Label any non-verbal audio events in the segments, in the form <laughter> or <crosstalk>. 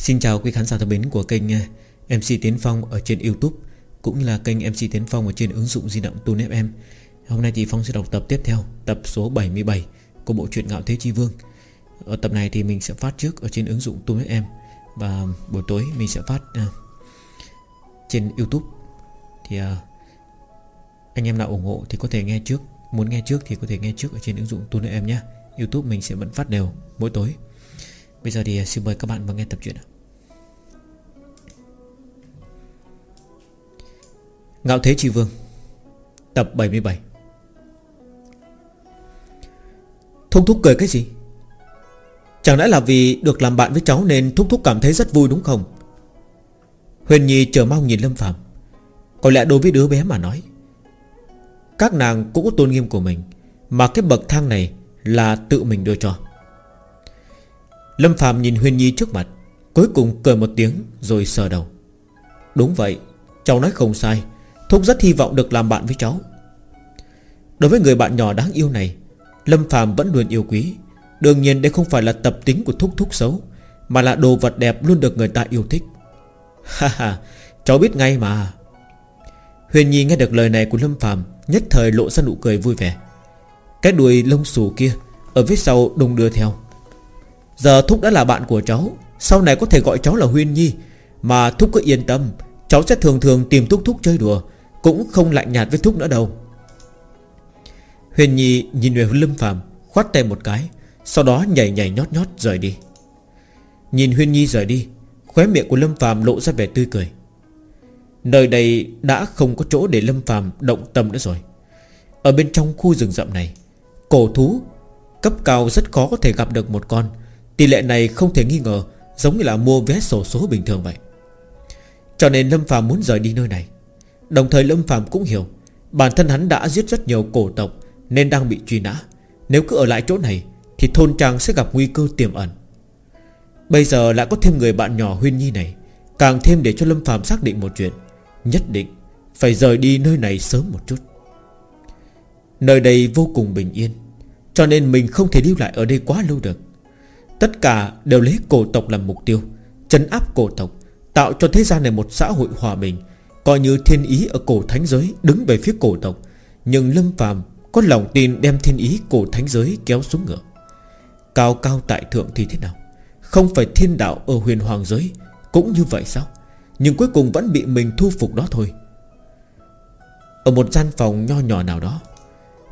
Xin chào quý khán giả thân mến của kênh à, MC Tiến Phong ở trên Youtube Cũng như là kênh MC Tiến Phong ở trên ứng dụng di động Tune FM Hôm nay thì Phong sẽ đọc tập tiếp theo Tập số 77 của bộ truyện Ngạo Thế Chi Vương. Ở tập này thì mình sẽ phát trước ở trên ứng dụng Tune FM Và buổi tối mình sẽ phát uh, trên Youtube. Thì uh, anh em nào ủng hộ thì có thể nghe trước Muốn nghe trước thì có thể nghe trước ở trên ứng dụng Tune FM nhé. Youtube mình sẽ vẫn phát đều mỗi tối. Bây giờ thì xin mời các bạn vào nghe tập truyện Ngạo Thế Chi Vương, Tập 77 Thúc Thúc cười cái gì? Chẳng lẽ là vì được làm bạn với cháu Nên Thúc Thúc cảm thấy rất vui đúng không? Huyền Nhi chờ mong nhìn Lâm Phạm Có lẽ đối với đứa bé mà nói, Các nàng cũng có tôn nghiêm của mình, Mà cái bậc thang này Là tự mình đưa cho. Lâm Phạm nhìn Huyền Nhi trước mặt, Cuối cùng cười một tiếng rồi sờ đầu. Đúng vậy, Cháu nói không sai. Thúc rất hy vọng được làm bạn với cháu. Đối với người bạn nhỏ đáng yêu này, Lâm Phạm vẫn luôn yêu quý. Đương nhiên đây không phải là tập tính của Thúc Thúc xấu, Mà là đồ vật đẹp luôn được người ta yêu thích. <laughs> Ha ha, Cháu biết ngay mà. Huyền Nhi nghe được lời này của Lâm Phạm Nhất thời lộ ra nụ cười vui vẻ. Cái đuôi lông xù kia, Ở phía sau đùng đưa theo. Giờ Thúc đã là bạn của cháu, Sau này có thể gọi cháu là Huyên Nhi, Mà Thúc cứ yên tâm, Cháu sẽ thường thường tìm Thúc Thúc chơi đùa cũng không lạnh nhạt với Thúc nữa đâu. Huyền Nhi nhìn về Lâm Phạm Khoát tay một cái, Sau đó nhảy nhảy nhót nhót rời đi. Nhìn Huyên Nhi rời đi, Khóe miệng của Lâm Phạm lộ ra vẻ tươi cười. Nơi đây đã không có chỗ để Lâm Phạm động tâm nữa rồi. Ở bên trong khu rừng rậm này, Cổ thú Cấp cao rất khó có thể gặp được một con. Tỷ lệ này không thể nghi ngờ Giống như là mua vé sổ số bình thường vậy. Cho nên Lâm Phạm muốn rời đi nơi này. Đồng thời Lâm Phạm cũng hiểu, Bản thân hắn đã giết rất nhiều cổ tộc Nên đang bị truy nã. Nếu cứ ở lại chỗ này Thì thôn trang sẽ gặp nguy cơ tiềm ẩn. Bây giờ lại có thêm người bạn nhỏ Huyên Nhi này, Càng thêm để cho Lâm Phạm xác định một chuyện, Nhất định Phải rời đi nơi này sớm một chút. Nơi đây vô cùng bình yên, Cho nên mình không thể lưu lại ở đây quá lâu được. Tất cả đều lấy cổ tộc làm mục tiêu, Chấn áp cổ tộc, Tạo cho thế gian này một xã hội hòa bình Coi như thiên ý ở cổ thánh giới Đứng về phía cổ tộc, Nhưng Lâm phàm có lòng tin đem thiên ý cổ thánh giới kéo xuống ngựa. Cao cao tại thượng thì thế nào? Không phải thiên đạo ở huyền hoàng giới Cũng như vậy sao? Nhưng cuối cùng vẫn bị mình thu phục đó thôi. Ở một gian phòng nho nhỏ nào đó,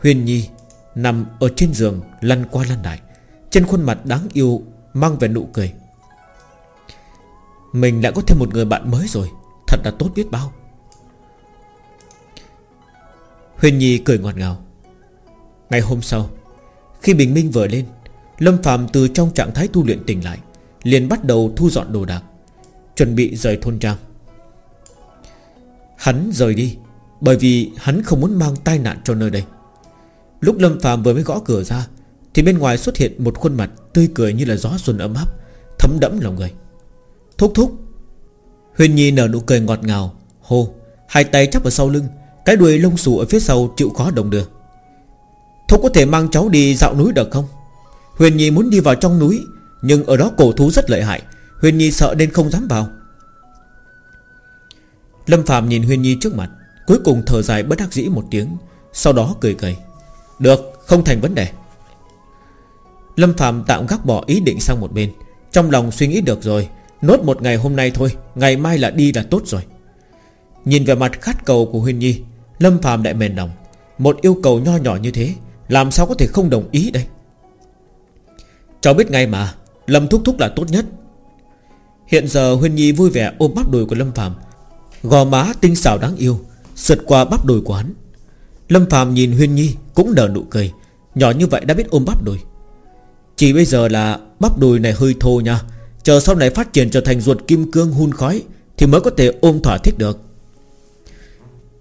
Huyền Nhi Nằm ở trên giường lăn qua lăn lại, trên khuôn mặt đáng yêu Mang về nụ cười. Mình đã có thêm một người bạn mới rồi. Thật là tốt biết bao. Huyền Nhi cười ngọt ngào. Ngày hôm sau, Khi bình minh vừa lên, Lâm Phạm từ trong trạng thái tu luyện tỉnh lại, Liền bắt đầu thu dọn đồ đạc, Chuẩn bị rời thôn trang. Hắn rời đi, Bởi vì hắn không muốn mang tai nạn cho nơi đây. Lúc Lâm Phạm vừa mới gõ cửa ra, thì bên ngoài xuất hiện một khuôn mặt Tươi cười như là gió xuân ấm áp, Thấm đẫm lòng người. Thúc thúc Huyền Nhi nở nụ cười ngọt ngào. Hô, Hai tay chắp ở sau lưng, Cái đuôi lông xù ở phía sau chịu khó đồng đưa. Thôi có thể mang cháu đi dạo núi được không? Huyền Nhi muốn đi vào trong núi, Nhưng ở đó cổ thú rất lợi hại. Huyền Nhi sợ nên không dám vào. Lâm Phạm nhìn Huyền Nhi trước mặt, Cuối cùng thở dài bất đắc dĩ một tiếng, Sau đó cười cười. Được, không thành vấn đề. Lâm Phạm tạm gác bỏ ý định sang một bên, Trong lòng suy nghĩ được rồi Nốt một ngày hôm nay thôi, Ngày mai là đi là tốt rồi. Nhìn về mặt khát cầu của Huyên Nhi, Lâm Phạm đại mềm lòng. Một yêu cầu nho nhỏ như thế, Làm sao có thể không đồng ý đây? Cháu biết ngay mà, Lâm Thúc Thúc là tốt nhất. Hiện giờ Huyên Nhi vui vẻ ôm bắp đùi của Lâm Phạm Gò má tinh xảo đáng yêu, Sượt qua bắp đùi của hắn. Lâm Phạm nhìn Huyên Nhi cũng nở nụ cười, Nhỏ như vậy đã biết ôm bắp đùi. Chỉ bây giờ là bắp đùi này hơi thô nha Chờ sau này phát triển trở thành ruột kim cương hun khói, Thì mới có thể ôm thỏa thích được.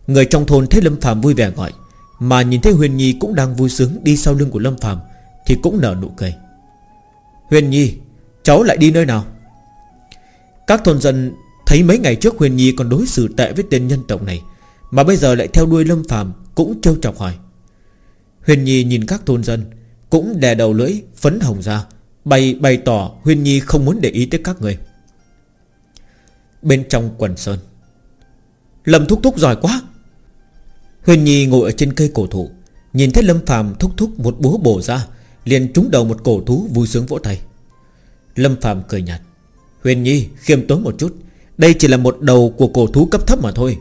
Người trong thôn thấy Lâm Phạm vui vẻ gọi, Mà nhìn thấy Huyền Nhi cũng đang vui sướng Đi sau lưng của Lâm Phạm Thì cũng nở nụ cười. Huyền Nhi, Cháu lại đi nơi nào? Các thôn dân thấy mấy ngày trước Huyền Nhi còn đối xử tệ với tên nhân tộc này, Mà bây giờ lại theo đuôi Lâm Phạm Cũng trêu chọc hỏi. Huyền Nhi nhìn các thôn dân, cũng đè đầu lưỡi, Phấn hồng ra. Bày bày tỏ Huyên Nhi không muốn để ý tới các người. Bên trong quần sơn. Lâm thúc thúc giỏi quá. Huyền Nhi ngồi ở trên cây cổ thụ, Nhìn thấy Lâm Phạm thúc thúc một búa bổ ra, Liền trúng đầu một cổ thú vui sướng vỗ tay. Lâm Phạm cười nhạt. Huyền Nhi, khiêm tốn một chút. Đây chỉ là một đầu của cổ thú cấp thấp mà thôi.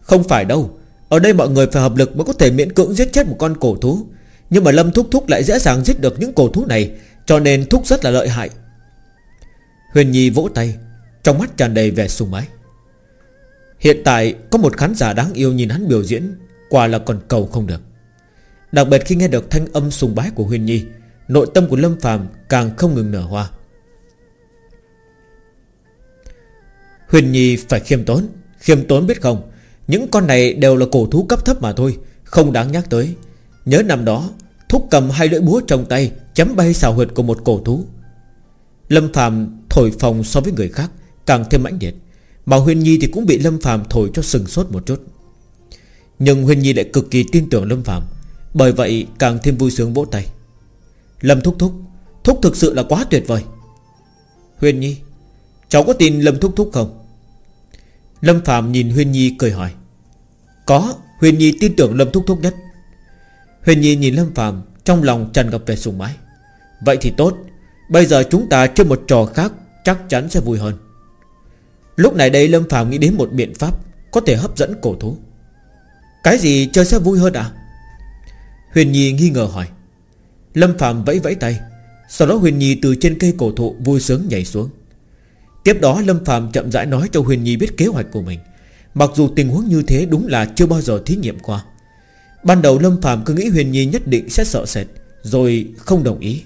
Không phải đâu. Ở đây mọi người phải hợp lực mới có thể miễn cưỡng giết chết một con cổ thú. Nhưng mà Lâm Thúc Thúc lại dễ dàng giết được những cổ thú này cho nên Thúc rất là lợi hại. Huyền Nhi vỗ tay, Trong mắt tràn đầy vẻ sùng bái Hiện tại có một khán giả đáng yêu nhìn hắn biểu diễn, Quả là còn cầu không được. Đặc biệt khi nghe được thanh âm sùng bái của Huyền Nhi, Nội tâm của Lâm Phàm càng không ngừng nở hoa. Huyền Nhi phải khiêm tốn. Khiêm tốn biết không, Những con này đều là cổ thú cấp thấp mà thôi, Không đáng nhắc tới. Nhớ năm đó, Thúc cầm hai lưỡi búa trong tay Chấm bay xào huyệt của một cổ thú. Lâm Phàm thổi phòng so với người khác, Càng thêm mãnh liệt. Mà Huyền Nhi thì cũng bị Lâm Phàm thổi cho sừng sốt một chút. Nhưng Huyền Nhi lại cực kỳ tin tưởng Lâm Phàm, Bởi vậy càng thêm vui sướng vỗ tay. Lâm Thúc Thúc Thúc thực sự là quá tuyệt vời. Huyền Nhi, Cháu có tin Lâm Thúc Thúc không? Lâm Phạm nhìn Huyền Nhi cười hỏi. Có, Huyền Nhi tin tưởng Lâm Thúc Thúc nhất. Huyền Nhi nhìn Lâm Phạm Trong lòng tràn ngập vẻ sùng mái. Vậy thì tốt, Bây giờ chúng ta chơi một trò khác Chắc chắn sẽ vui hơn. Lúc này đây Lâm Phạm nghĩ đến một biện pháp Có thể hấp dẫn cổ thú. Cái gì chơi sẽ vui hơn à Huyền Nhi nghi ngờ hỏi. Lâm Phạm vẫy vẫy tay, Sau đó Huyền Nhi từ trên cây cổ thụ vui sướng nhảy xuống. Tiếp đó Lâm Phạm chậm rãi nói cho Huyền Nhi biết kế hoạch của mình. Mặc dù tình huống như thế đúng là chưa bao giờ thí nghiệm qua. Ban đầu Lâm Phạm cứ nghĩ Huyền Nhi nhất định sẽ sợ sệt, Rồi không đồng ý.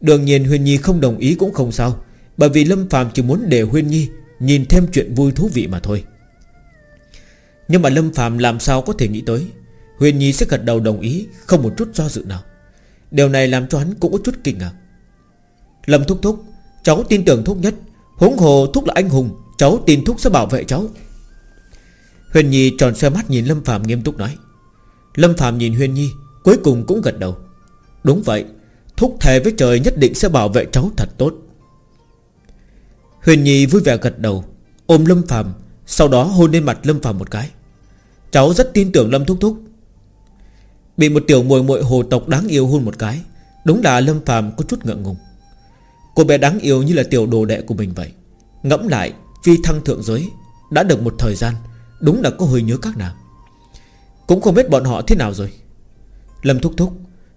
Đương nhiên Huyền Nhi không đồng ý cũng không sao, Bởi vì Lâm Phạm chỉ muốn để Huyền Nhi Nhìn thêm chuyện vui thú vị mà thôi. Nhưng mà Lâm Phạm làm sao có thể nghĩ tới Huyền Nhi sẽ gật đầu đồng ý, Không một chút do dự nào. Điều này làm cho hắn cũng có chút kinh ngạc. Lâm Thúc Thúc, Cháu tin tưởng Thúc nhất, Huống hồ Thúc là anh hùng, Cháu tin Thúc sẽ bảo vệ cháu. Huyền Nhi tròn xe mắt nhìn Lâm Phạm nghiêm túc nói. Lâm Phạm nhìn Huyền Nhi, Cuối cùng cũng gật đầu. Đúng vậy Thúc thề với trời nhất định sẽ bảo vệ cháu thật tốt. Huyền Nhi vui vẻ gật đầu, Ôm Lâm Phạm Sau đó hôn lên mặt Lâm Phạm một cái. Cháu rất tin tưởng Lâm Thúc Thúc. Bị một tiểu muội muội hồ tộc đáng yêu hôn một cái, Đúng là Lâm Phạm có chút ngượng ngùng. Cô bé đáng yêu như là tiểu đồ đệ của mình vậy. Ngẫm lại, Phi thăng thượng giới, Đã được một thời gian, Đúng là có hơi nhớ các nàng. Cũng không biết bọn họ thế nào rồi. Lâm thúc thúc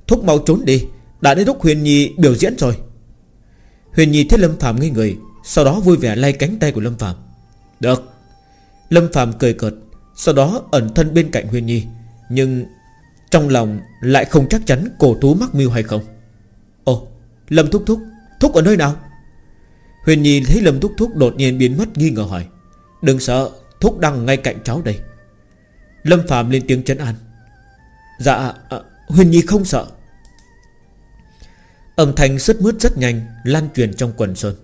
Thúc mau trốn đi đã đến lúc Huyền Nhi biểu diễn rồi. Huyền Nhi thấy Lâm Phạm ngây người Sau đó vui vẻ lay cánh tay của Lâm Phạm Được. Lâm Phạm cười cợt Sau đó ẩn thân bên cạnh Huyền Nhi Nhưng trong lòng lại không chắc chắn cổ tú mắc mưu hay không. Ồ Lâm Thúc Thúc Thúc ở nơi nào? Huyền Nhi thấy Lâm Thúc Thúc đột nhiên biến mất nghi ngờ hỏi. Đừng sợ Thúc đang ngay cạnh cháu đây. Lâm Phạm lên tiếng chấn an. Dạ à, Huyền Nhi không sợ. Âm thanh sứt mướt rất nhanh, Lan truyền trong quần sơn.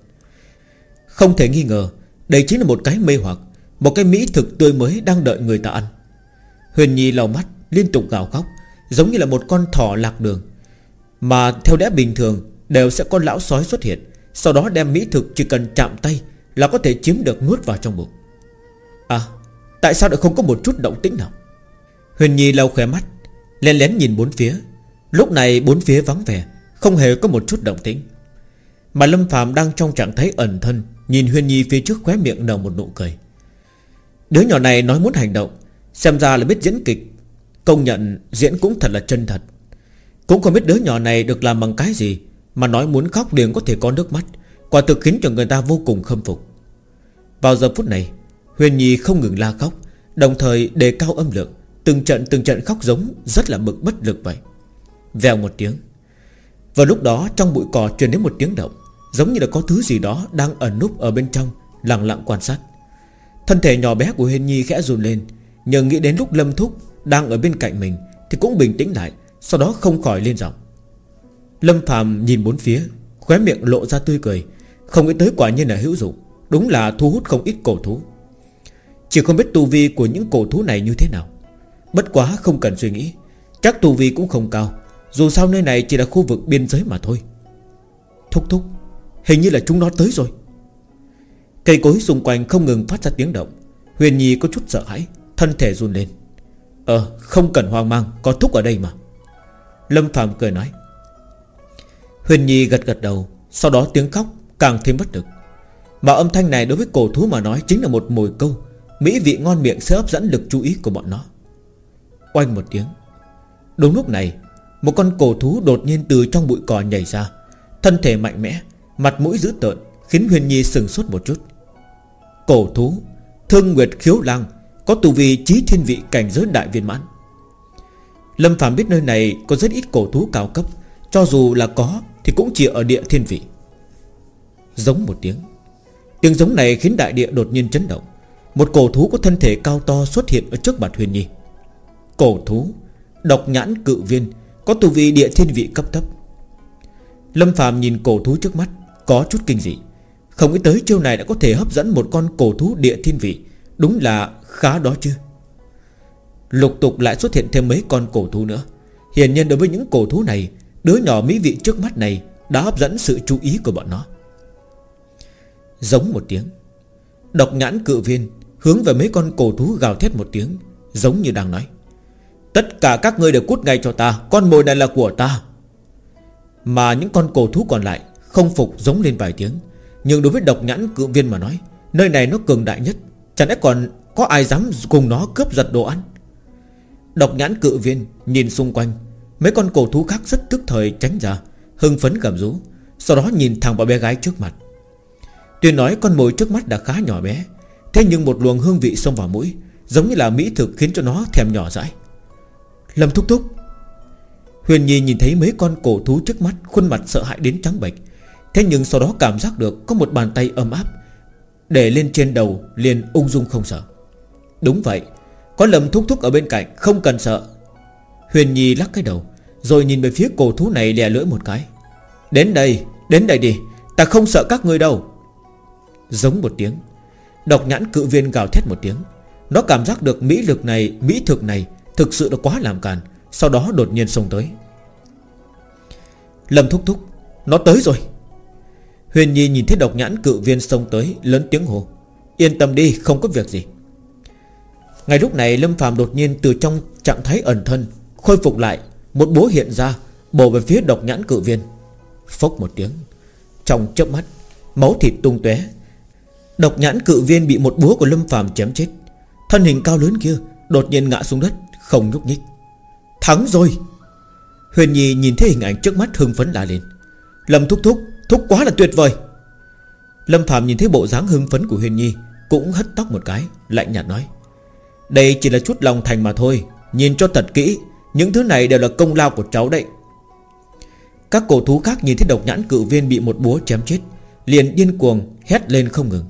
Không thể nghi ngờ, Đây chính là một cái mê hoặc, Một cái mỹ thực tươi mới đang đợi người ta ăn. Huyền Nhi lau mắt, Liên tục gào khóc, Giống như là một con thỏ lạc đường. Mà theo lẽ bình thường, Đều sẽ có lão sói xuất hiện, Sau đó đem mỹ thực chỉ cần chạm tay Là có thể chiếm được nuốt vào trong bụng. À Tại sao lại không có một chút động tĩnh nào? Huyền Nhi lau khóe mắt, Lén lén nhìn bốn phía. Lúc này bốn phía vắng vẻ không hề có một chút động tĩnh. Mà Lâm Phạm đang trong trạng thái ẩn thân, Nhìn Huyền Nhi phía trước khóe miệng nở một nụ cười. Đứa nhỏ này nói muốn hành động, Xem ra là biết diễn kịch. Công nhận diễn cũng thật là chân thật. Cũng không biết đứa nhỏ này được làm bằng cái gì, Mà nói muốn khóc liền có thể có nước mắt, Quả thực khiến cho người ta vô cùng khâm phục. Vào giờ phút này Huyền Nhi không ngừng la khóc, Đồng thời đề cao âm lượng, Từng trận từng trận khóc giống Rất là bực bất lực vậy. Vèo một tiếng vào lúc đó, trong bụi cỏ truyền đến một tiếng động, Giống như là có thứ gì đó đang ẩn núp ở bên trong, Lặng lặng quan sát. Thân thể nhỏ bé của Hiên Nhi khẽ run lên, nhờ nghĩ đến lúc Lâm Thúc đang ở bên cạnh mình Thì cũng bình tĩnh lại, Sau đó không khỏi lên giọng. Lâm Phạm nhìn bốn phía, Khóe miệng lộ ra tươi cười, Không nghĩ tới quả nhiên là hữu dụng, Đúng là thu hút không ít cổ thú. Chỉ không biết tu vi của những cổ thú này như thế nào, Bất quá không cần suy nghĩ, Chắc tu vi cũng không cao dù sao nơi này chỉ là khu vực biên giới mà thôi. Thúc thúc, Hình như là chúng nó tới rồi. Cây cối xung quanh không ngừng phát ra tiếng động. Huyền Nhi có chút sợ hãi, Thân thể run lên. Ờ không cần hoang mang, Có thúc ở đây mà. Lâm Phạm cười nói. Huyền Nhi gật gật đầu, Sau đó tiếng khóc càng thêm bất lực. Mà âm thanh này đối với cổ thú mà nói Chính là một mồi câu. Mỹ vị ngon miệng sẽ hấp dẫn lực chú ý của bọn nó. Oanh một tiếng. Đúng lúc này một con cổ thú đột nhiên từ trong bụi cỏ nhảy ra. Thân thể mạnh mẽ, Mặt mũi dữ tợn, Khiến Huyền Nhi sừng sốt một chút. Cổ thú, Thương Nguyệt khiếu lang, Có tù vi trí thiên vị cảnh giới đại viên mãn. Lâm Phạm biết nơi này Có rất ít cổ thú cao cấp, Cho dù là có Thì cũng chỉ ở địa thiên vị. Giống một tiếng Tiếng giống này khiến đại địa đột nhiên chấn động. Một cổ thú có thân thể cao to xuất hiện ở trước mặt Huyền Nhi. Cổ thú, Độc nhãn cự viên có tu vi địa thiên vị cấp thấp. Lâm Phạm nhìn cổ thú trước mắt, Có chút kinh dị. Không nghĩ tới chiêu này đã có thể hấp dẫn một con cổ thú địa thiên vị. Đúng là khá đó chứ. Lục tục lại xuất hiện thêm mấy con cổ thú nữa. Hiển nhiên đối với những cổ thú này, Đứa nhỏ mỹ vị trước mắt này Đã hấp dẫn sự chú ý của bọn nó. Giống một tiếng, Độc nhãn cự viên Hướng về mấy con cổ thú gào thét một tiếng, Giống như đang nói. Tất cả các ngươi đều cút ngay cho ta, Con mồi này là của ta. Mà những con cổ thú còn lại Không phục giống lên vài tiếng. Nhưng đối với độc nhãn cự viên mà nói, Nơi này nó cường đại nhất. Chẳng lẽ còn có ai dám cùng nó cướp giật đồ ăn? Độc nhãn cự viên Nhìn xung quanh. Mấy con cổ thú khác rất tức thời tránh ra, Hưng phấn gầm rú. Sau đó nhìn thẳng vào bé gái trước mặt. Tuy nói con mồi trước mắt đã khá nhỏ bé, Thế nhưng một luồng hương vị xông vào mũi, Giống như là mỹ thực khiến cho nó thèm nhỏ dãi. Lâm thúc thúc. Huyền Nhi nhìn thấy mấy con cổ thú trước mắt Khuôn mặt sợ hãi đến trắng bệch. Thế nhưng sau đó cảm giác được Có một bàn tay ấm áp Để lên trên đầu liền ung dung không sợ. Đúng vậy Có Lâm thúc thúc ở bên cạnh không cần sợ. Huyền Nhi lắc cái đầu Rồi nhìn về phía cổ thú này lè lưỡi một cái. Đến đây, đến đây đi Ta không sợ các ngươi đâu. Giống một tiếng Độc nhãn cự viên gào thét một tiếng. Nó cảm giác được mỹ lực này, mỹ thực này Thực sự đã quá làm càn, Sau đó đột nhiên xông tới. Lâm thúc thúc, Nó tới rồi. Huyền Nhi nhìn thấy độc nhãn cự viên xông tới, Lớn tiếng hồ Yên tâm đi, không có việc gì. Ngay lúc này, Lâm Phạm đột nhiên từ trong trạng thái ẩn thân, Khôi phục lại, Một búa hiện ra, Bổ về phía độc nhãn cự viên. Phốc một tiếng, Trong chớp mắt, Máu thịt tung tóe. Độc nhãn cự viên bị một búa của Lâm Phạm chém chết. Thân hình cao lớn kia Đột nhiên ngã xuống đất. Không nhúc nhích. Thắng rồi. Huyền Nhi nhìn thấy hình ảnh trước mắt hưng phấn la lên. Lâm thúc thúc Thúc quá là tuyệt vời. Lâm Phạm nhìn thấy bộ dáng hưng phấn của Huyền Nhi, Cũng hất tóc một cái, Lạnh nhạt nói. Đây chỉ là chút lòng thành mà thôi, Nhìn cho thật kỹ, Những thứ này đều là công lao của cháu đấy. Các cổ thú khác nhìn thấy độc nhãn cự viên Bị một búa chém chết, Liền điên cuồng hét lên không ngừng.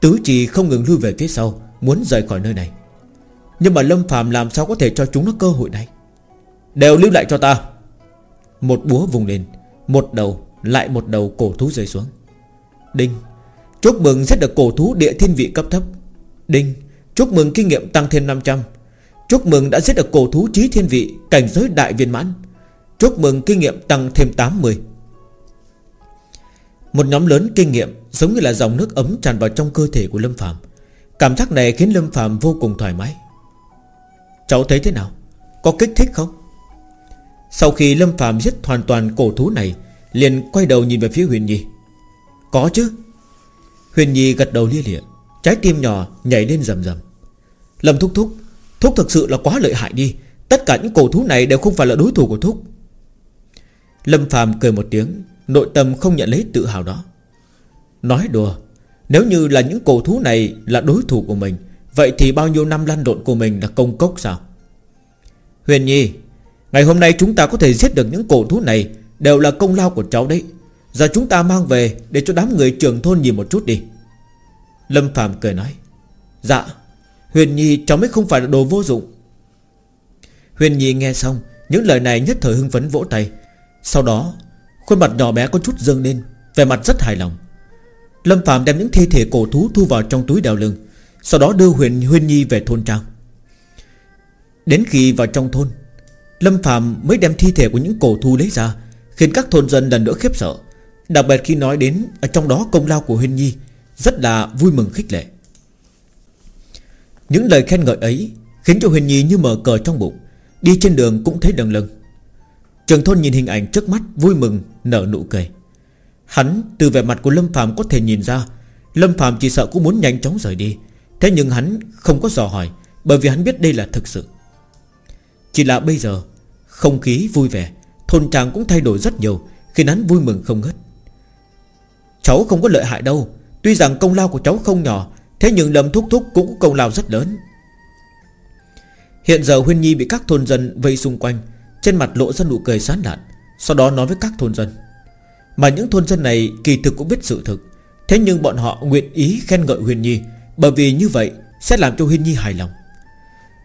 Tứ trì không ngừng lui về phía sau, Muốn rời khỏi nơi này. Nhưng mà Lâm Phạm làm sao có thể cho chúng nó cơ hội này? Đều lưu lại cho ta. Một búa vùng lên Một đầu, lại một đầu cổ thú rơi xuống. Đinh, Chúc mừng giết được cổ thú địa thiên vị cấp thấp. Đinh, Chúc mừng kinh nghiệm tăng thêm 500 Chúc mừng đã giết được cổ thú trí thiên vị, Cảnh giới đại viên mãn. Chúc mừng kinh nghiệm tăng thêm 80 Một nhóm lớn kinh nghiệm Giống như là dòng nước ấm tràn vào trong cơ thể của Lâm Phạm Cảm giác này khiến Lâm Phạm vô cùng thoải mái. Cháu thấy thế nào? Có kích thích không? Sau khi Lâm Phạm giết hoàn toàn cổ thú này, Liền quay đầu nhìn về phía Huyền Nhi. Có chứ. Huyền Nhi gật đầu lia lịa, Trái tim nhỏ nhảy lên rầm rầm. Lâm Thúc Thúc Thúc thực sự là quá lợi hại đi. Tất cả những cổ thú này đều không phải là đối thủ của Thúc. Lâm Phạm cười một tiếng, Nội tâm không nhận lấy tự hào đó. Nói đùa, Nếu như là những cổ thú này là đối thủ của mình Vậy thì bao nhiêu năm lăn lộn của mình là công cốc sao? Huyền Nhi, Ngày hôm nay chúng ta có thể giết được những cổ thú này Đều là công lao của cháu đấy. Giờ chúng ta mang về Để cho đám người trưởng thôn nhìn một chút đi. Lâm Phạm cười nói Dạ Huyền Nhi, cháu mới không phải là đồ vô dụng. Huyền Nhi nghe xong, Những lời này nhất thời hưng phấn vỗ tay. Sau đó, Khuôn mặt nhỏ bé có chút dâng lên Về mặt rất hài lòng. Lâm Phạm đem những thi thể cổ thú thu vào trong túi đeo lưng sau đó đưa Huyền Huyền Nhi về thôn trang. Đến khi vào trong thôn, Lâm Phạm mới đem thi thể của những cổ thu lấy ra, Khiến các thôn dân lần nữa khiếp sợ. Đặc biệt khi nói đến, ở Trong đó công lao của Huyền Nhi Rất là vui mừng khích lệ. Những lời khen ngợi ấy Khiến cho Huyền Nhi như mở cờ trong bụng, Đi trên đường cũng thấy đằng lưng. Trường thôn nhìn hình ảnh trước mắt Vui mừng, nở nụ cười. Hắn, từ vẻ mặt của Lâm Phạm có thể nhìn ra, Lâm Phạm chỉ sợ cũng muốn nhanh chóng rời đi. Thế nhưng hắn không có dò hỏi, Bởi vì hắn biết đây là thực sự. Chỉ là bây giờ, Không khí vui vẻ, Thôn trang cũng thay đổi rất nhiều, Khiến hắn vui mừng không ngớt. Cháu không có lợi hại đâu, Tuy rằng công lao của cháu không nhỏ, Thế nhưng Lâm Thúc Thúc cũng có công lao rất lớn. Hiện giờ Huyên Nhi bị các thôn dân vây xung quanh, Trên mặt lộ ra nụ cười sán lạn, Sau đó nói với các thôn dân. Mà những thôn dân này kỳ thực cũng biết sự thực, Thế nhưng bọn họ nguyện ý khen ngợi Huyên Nhi bởi vì như vậy sẽ làm cho Huyên Nhi hài lòng.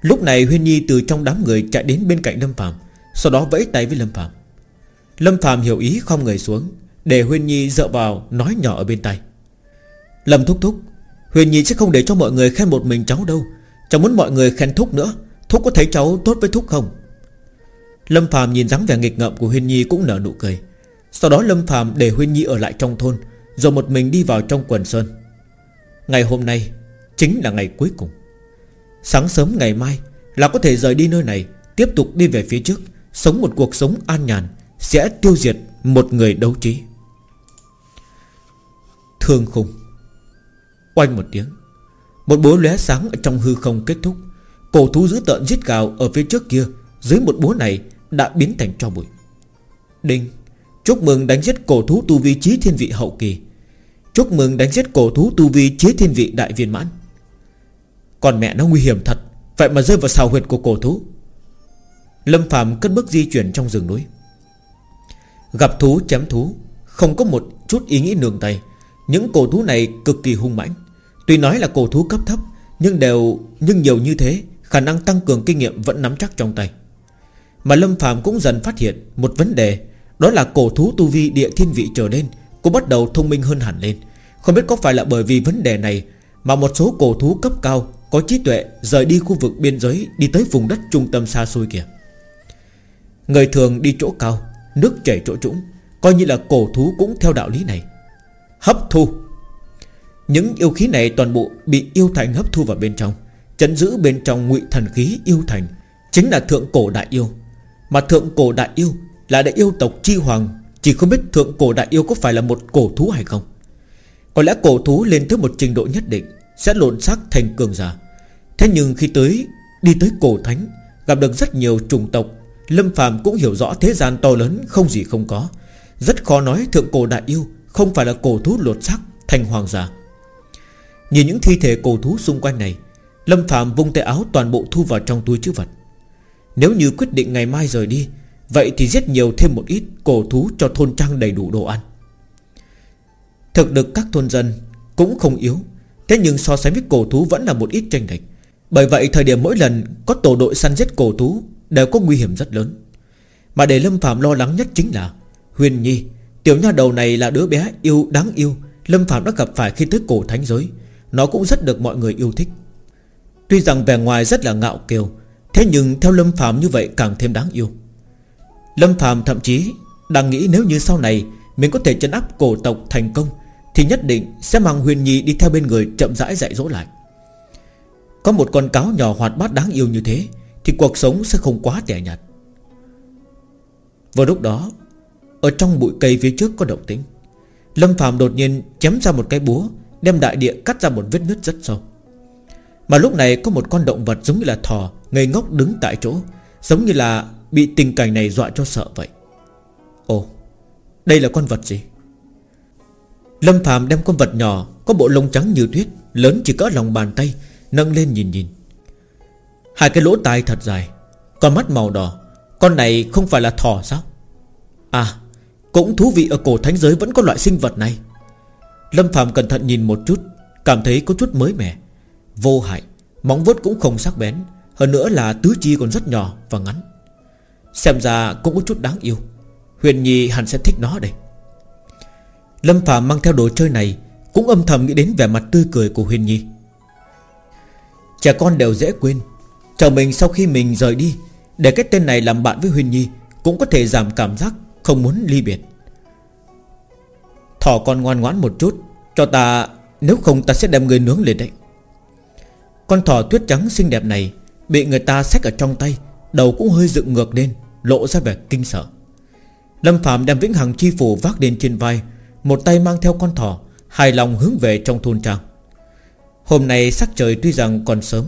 Lúc này Huyên Nhi từ trong đám người chạy đến bên cạnh Lâm Phạm Sau đó vẫy tay với Lâm Phạm Lâm Phạm hiểu ý không người xuống, Để Huyên Nhi dựa vào nói nhỏ ở bên tay Lâm thúc thúc Huyền Nhi sẽ không để cho mọi người khen một mình cháu đâu. Cháu muốn mọi người khen Thúc nữa. Thúc có thấy cháu tốt với Thúc không? Lâm Phạm nhìn dáng vẻ nghịch ngợm của Huyên Nhi cũng nở nụ cười. Sau đó Lâm Phạm để Huyên Nhi ở lại trong thôn, Rồi một mình đi vào trong quần sơn. Ngày hôm nay Chính là ngày cuối cùng. Sáng sớm ngày mai Là có thể rời đi nơi này, Tiếp tục đi về phía trước, Sống một cuộc sống an nhàn, Sẽ tiêu diệt một người đấu trí. Thương khung. Oanh một tiếng, Một búa lóe sáng ở trong hư không kết thúc. Cổ thú dữ tợn giết gào ở phía trước kia, Dưới một búa này đã biến thành cho bụi. Đinh. Chúc mừng đánh giết cổ thú tu vi trí thiên vị hậu kỳ. Chúc mừng đánh giết cổ thú tu vi trí thiên vị đại viên mãn. Còn mẹ nó nguy hiểm thật. Vậy mà rơi vào xào huyệt của cổ thú. Lâm Phạm cất bước di chuyển trong rừng núi. Gặp thú chém thú, Không có một chút ý nghĩ nương tay. Những cổ thú này cực kỳ hung mãnh. Tuy nói là cổ thú cấp thấp, Nhưng đều, nhưng nhiều như thế, Khả năng tăng cường kinh nghiệm vẫn nắm chắc trong tay. Mà Lâm Phạm cũng dần phát hiện Một vấn đề, Đó là cổ thú tu vi địa thiên vị trở lên Cũng bắt đầu thông minh hơn hẳn lên. Không biết có phải là bởi vì vấn đề này Mà một số cổ thú cấp cao có trí tuệ rời đi khu vực biên giới, Đi tới vùng đất trung tâm xa xôi kìa Người thường đi chỗ cao, Nước chảy chỗ trũng, Coi như là cổ thú cũng theo đạo lý này. Hấp thu. Những yêu khí này toàn bộ bị yêu thành hấp thu vào bên trong, Chấn giữ bên trong ngụy thần khí yêu thành, Chính là thượng cổ đại yêu. Mà thượng cổ đại yêu Là đại yêu tộc chi hoàng, Chỉ không biết thượng cổ đại yêu có phải là một cổ thú hay không. Có lẽ cổ thú lên tới một trình độ nhất định, Sẽ lộn xác thành cường giả. Thế nhưng khi tới, Đi tới cổ thánh, Gặp được rất nhiều trùng tộc. Lâm phàm cũng hiểu rõ thế gian to lớn Không gì không có. Rất khó nói thượng cổ đại yêu Không phải là cổ thú lột xác thành hoàng giả. Nhìn những thi thể cổ thú xung quanh này, Lâm Phạm vung tay áo toàn bộ thu vào trong túi chữ vật. Nếu như quyết định ngày mai rời đi, Vậy thì giết nhiều thêm một ít cổ thú cho thôn trang đầy đủ đồ ăn. Thực được các thôn dân cũng không yếu, Thế nhưng so sánh với cổ thú vẫn là một ít tranh lệch. Bởi vậy thời điểm mỗi lần có tổ đội săn giết cổ thú Đều có nguy hiểm rất lớn. Mà để Lâm Phạm lo lắng nhất chính là Huyền Nhi, Tiểu nha đầu này là đứa bé yêu đáng yêu, Lâm Phạm đã gặp phải khi tới cổ thánh giới, Nó cũng rất được mọi người yêu thích. Tuy rằng vẻ ngoài rất là ngạo kiều, Thế nhưng theo Lâm Phạm như vậy càng thêm đáng yêu. Lâm Phạm thậm chí Đang nghĩ nếu như sau này Mình có thể chấn áp cổ tộc thành công, Thì nhất định sẽ mang huyền nhi đi theo bên người Chậm rãi dạy dỗ lại. Có một con cáo nhỏ hoạt bát đáng yêu như thế, Thì cuộc sống sẽ không quá tẻ nhạt. Vào lúc đó, Ở trong bụi cây phía trước có động tĩnh. Lâm Phạm đột nhiên chém ra một cái búa, Đem đại địa cắt ra một vết nứt rất sâu. Mà lúc này có một con động vật giống như là thò Ngây ngốc đứng tại chỗ, Giống như là bị tình cảnh này dọa cho sợ vậy. Ồ, Đây là con vật gì? Lâm Phạm đem con vật nhỏ Có bộ lông trắng như tuyết, Lớn chỉ cỡ lòng bàn tay Nâng lên nhìn nhìn. Hai cái lỗ tai thật dài, Con mắt màu đỏ. Con này không phải là thỏ sao? À cũng thú vị ở cổ thánh giới vẫn có loại sinh vật này. Lâm Phạm cẩn thận nhìn một chút, Cảm thấy có chút mới mẻ. Vô hại, Móng vuốt cũng không sắc bén, Hơn nữa là tứ chi còn rất nhỏ và ngắn. Xem ra cũng có chút đáng yêu. Huyền Nhi hẳn sẽ thích nó đây. Lâm Phạm mang theo đồ chơi này Cũng âm thầm nghĩ đến vẻ mặt tươi cười của Huyền Nhi. Trẻ con đều dễ quên. Chờ mình sau khi mình rời đi, Để cái tên này làm bạn với Huyên Nhi Cũng có thể giảm cảm giác không muốn ly biệt. Thỏ con ngoan ngoãn một chút, Cho ta, Nếu không ta sẽ đem người nướng lên đấy. Con thỏ tuyết trắng xinh đẹp này Bị người ta xách ở trong tay, Đầu cũng hơi dựng ngược lên, Lộ ra vẻ kinh sợ. Lâm Phạm đem Vĩnh Hằng chi phủ vác lên trên vai, Một tay mang theo con thỏ, Hài lòng hướng về trong thôn trang. Hôm nay sắc trời tuy rằng còn sớm,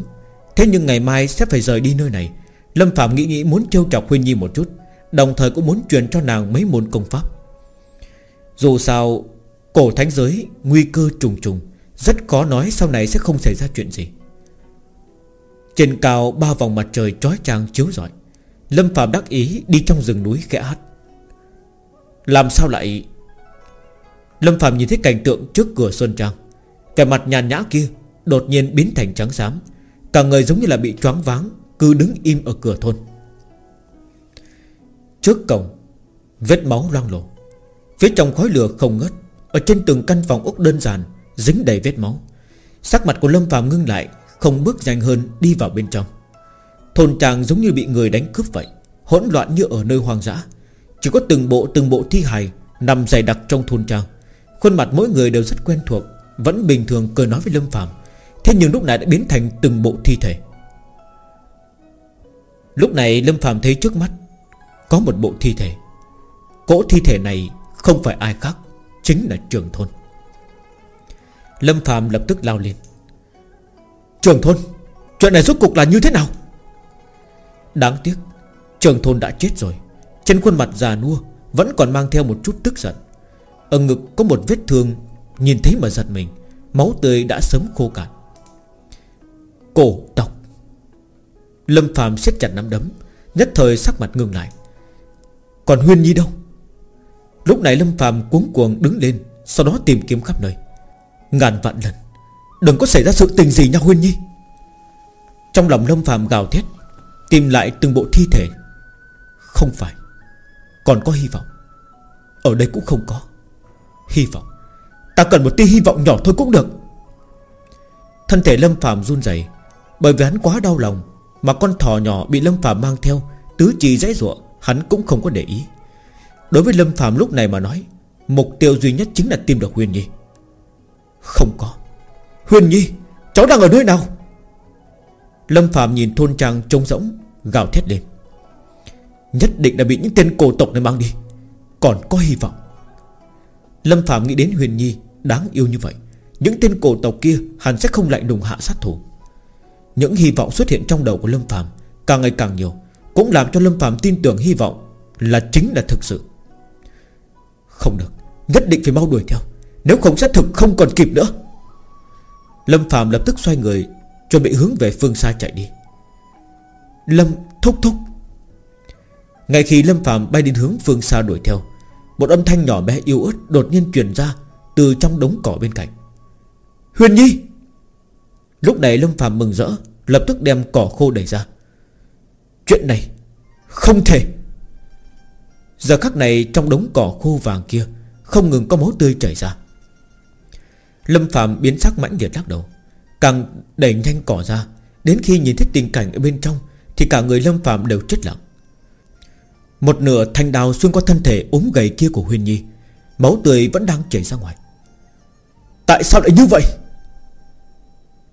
Thế nhưng ngày mai sẽ phải rời đi nơi này. Lâm Phạm nghĩ nghĩ muốn trêu chọc Huyên Nhi một chút, Đồng thời cũng muốn truyền cho nàng mấy môn công pháp. Dù sao, Cổ thánh giới nguy cơ trùng trùng, Rất khó nói sau này sẽ không xảy ra chuyện gì. Trên cao ba vòng mặt trời trói trang chiếu rọi, Lâm Phạm đắc ý đi trong rừng núi khẽ hát. Làm sao lại? Lâm Phạm nhìn thấy cảnh tượng trước cửa Xuân Trang Cái mặt nhàn nhã kia Đột nhiên biến thành trắng xám. Cả người giống như là bị choáng váng, Cứ đứng im ở cửa thôn. Trước cổng, Vết máu loang lổ. Phía trong khói lửa không ngớt, Ở trên từng căn phòng ốc đơn giản, Dính đầy vết máu. Sắc mặt của Lâm Phạm ngưng lại, Không bước nhanh hơn đi vào bên trong. Thôn tràng giống như bị người đánh cướp vậy, Hỗn loạn như ở nơi hoang dã. Chỉ có từng bộ từng bộ thi hài Nằm dày đặc trong thôn trang. Khuôn mặt mỗi người đều rất quen thuộc, Vẫn bình thường cười nói với Lâm Phạm Thế nhưng lúc này đã biến thành từng bộ thi thể. Lúc này Lâm Phạm thấy trước mắt Có một bộ thi thể. Cỗ thi thể này không phải ai khác, Chính là trường thôn. Lâm Phạm lập tức lao lên. Trường thôn, Chuyện này rốt cục là như thế nào? Đáng tiếc, Trường thôn đã chết rồi. Trên khuôn mặt già nua Vẫn còn mang theo một chút tức giận. Ở ngực có một vết thương, Nhìn thấy mà giật mình, Máu tươi đã sớm khô cạn. Cổ tộc. Lâm Phạm siết chặt nắm đấm, Nhất thời sắc mặt ngừng lại. Còn Huyên Nhi đâu? Lúc này Lâm Phạm cuống cuồng đứng lên, Sau đó tìm kiếm khắp nơi. Ngàn vạn lần, Đừng có xảy ra sự tình gì nha Huyên Nhi. Trong lòng Lâm Phạm gào thét, Tìm lại từng bộ thi thể. Không phải, Còn có hy vọng. Ở đây cũng không có. Hy vọng, Ta cần một tia hy vọng nhỏ thôi cũng được. Thân thể Lâm Phạm run rẩy bởi vì hắn quá đau lòng Mà con thỏ nhỏ bị Lâm Phạm mang theo, Tứ chi dãy ruộng Hắn cũng không có để ý. Đối với Lâm Phạm lúc này mà nói, Mục tiêu duy nhất chính là tìm được Huyền Nhi. Không có. Huyền Nhi, Cháu đang ở nơi nào? Lâm Phạm nhìn thôn trang trông rỗng, Gào thét lên. Nhất định đã bị những tên cổ tộc này mang đi, Còn có hy vọng. Lâm Phạm nghĩ đến Huyền Nhi Đáng yêu như vậy, Những tên cổ tộc kia hẳn sẽ không lạnh lùng hạ sát thủ. Những hy vọng xuất hiện trong đầu của Lâm Phạm Càng ngày càng nhiều, Cũng làm cho Lâm Phạm tin tưởng hy vọng Là chính là thực sự. Không được, Nhất định phải mau đuổi theo, Nếu không sẽ thực không còn kịp nữa. Lâm Phạm lập tức xoay người, Chuẩn bị hướng về phương xa chạy đi. Lâm, thúc thúc. Ngay khi Lâm Phạm bay đến hướng phương xa đuổi theo, Một âm thanh nhỏ bé yếu ớt Đột nhiên truyền ra Từ trong đống cỏ bên cạnh. Huyền Nhi! Lúc này Lâm Phạm mừng rỡ, Lập tức đem cỏ khô đẩy ra. Chuyện này Không thể. Giờ khắc này trong đống cỏ khô vàng kia, Không ngừng có máu tươi chảy ra. Lâm Phạm biến sắc mãnh liệt lắc đầu, Càng đẩy nhanh cỏ ra. Đến khi nhìn thấy tình cảnh ở bên trong, Thì cả người Lâm Phạm đều chết lặng. Một nửa thanh đào xuyên qua thân thể ốm gầy kia của huyền Nhi, Máu tươi vẫn đang chảy ra ngoài. Tại sao lại như vậy?